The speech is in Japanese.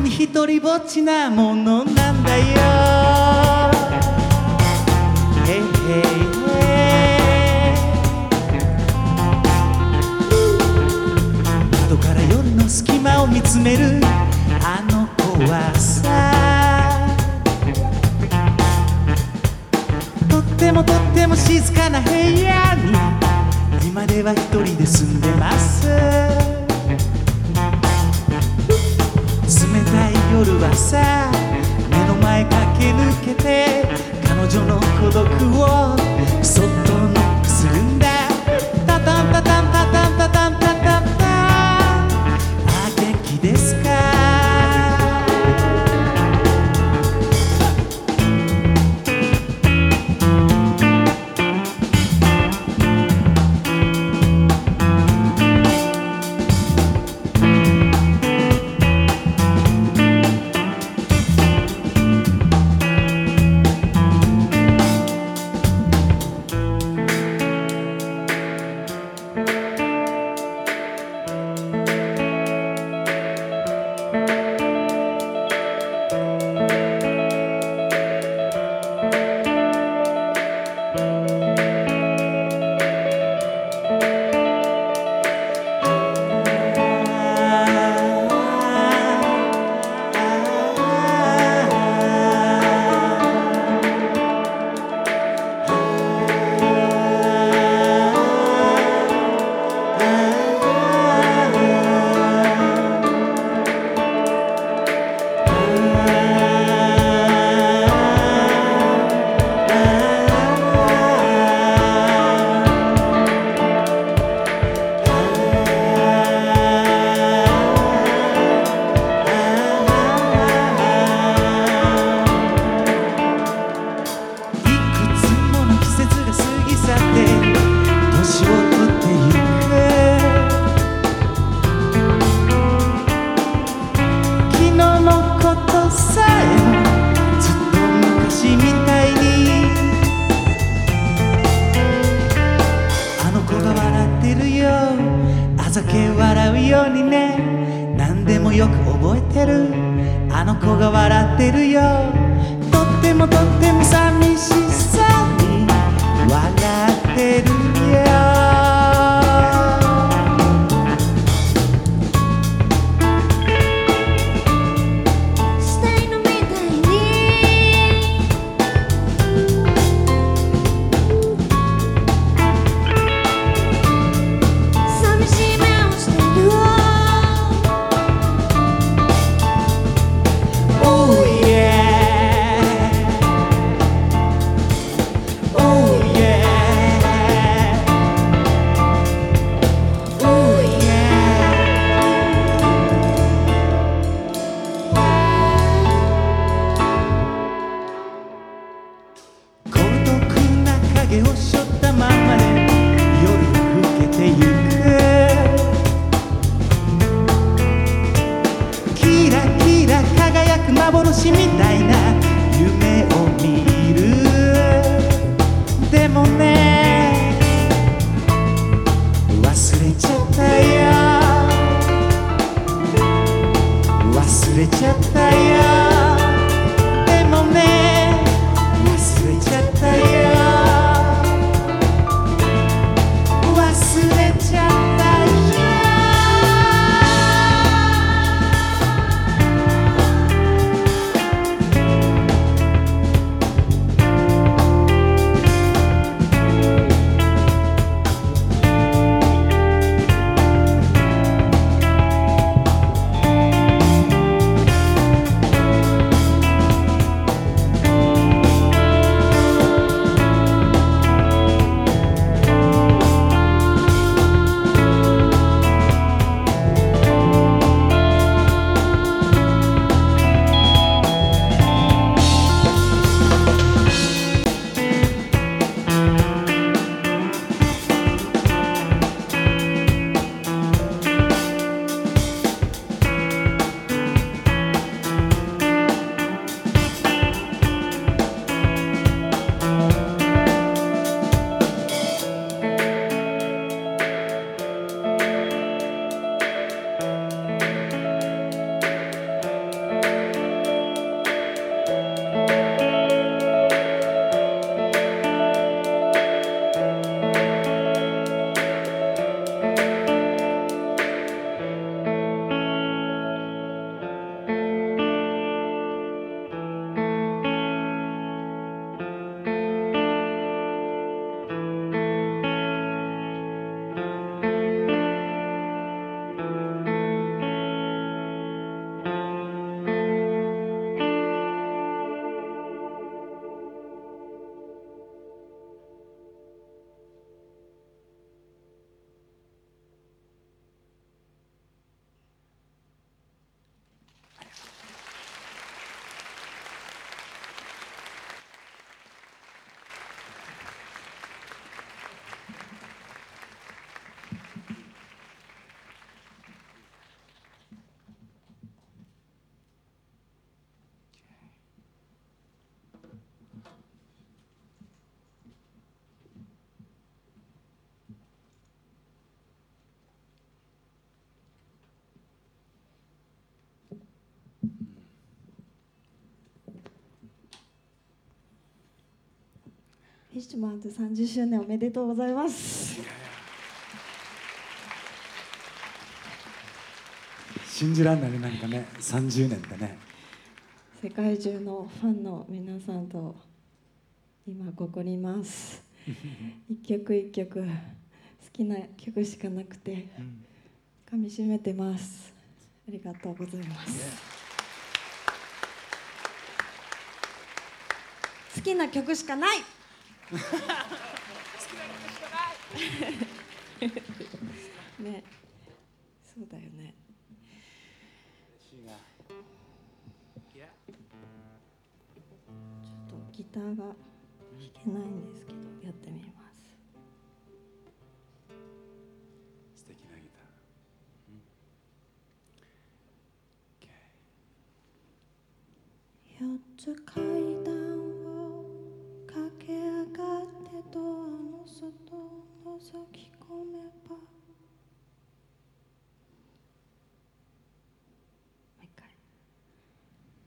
一人ぼっちなものなんだよ。へいへ。い窓から夜の隙間を見つめるあの子はさ。とってもとっても静かな部屋に。今では一人で住んでます。い夜はさ目の前駆け抜けて彼女の孤独をそっとノックするんだ。タタンタタンタタンタタン。あざけ笑うようにね。何でもよく覚えてる。あの子が笑ってるよ。とってもとっても寂しさに笑ってるよ。幻みたいな夢を見る。でもね忘れちゃったよ。忘れちゃったよ。フィッシュマンズ30周年おめでとうございます。信じらんないねなんかね。30年でね。世界中のファンの皆さんと今ここにいます。一曲一曲好きな曲しかなくて噛みしめてます。ありがとうございます。好きな曲しかない ね。そうだよね。ちょっとギターが弾けないんですけどやってみます。素敵なギター、四つ階段を外を覗き込めば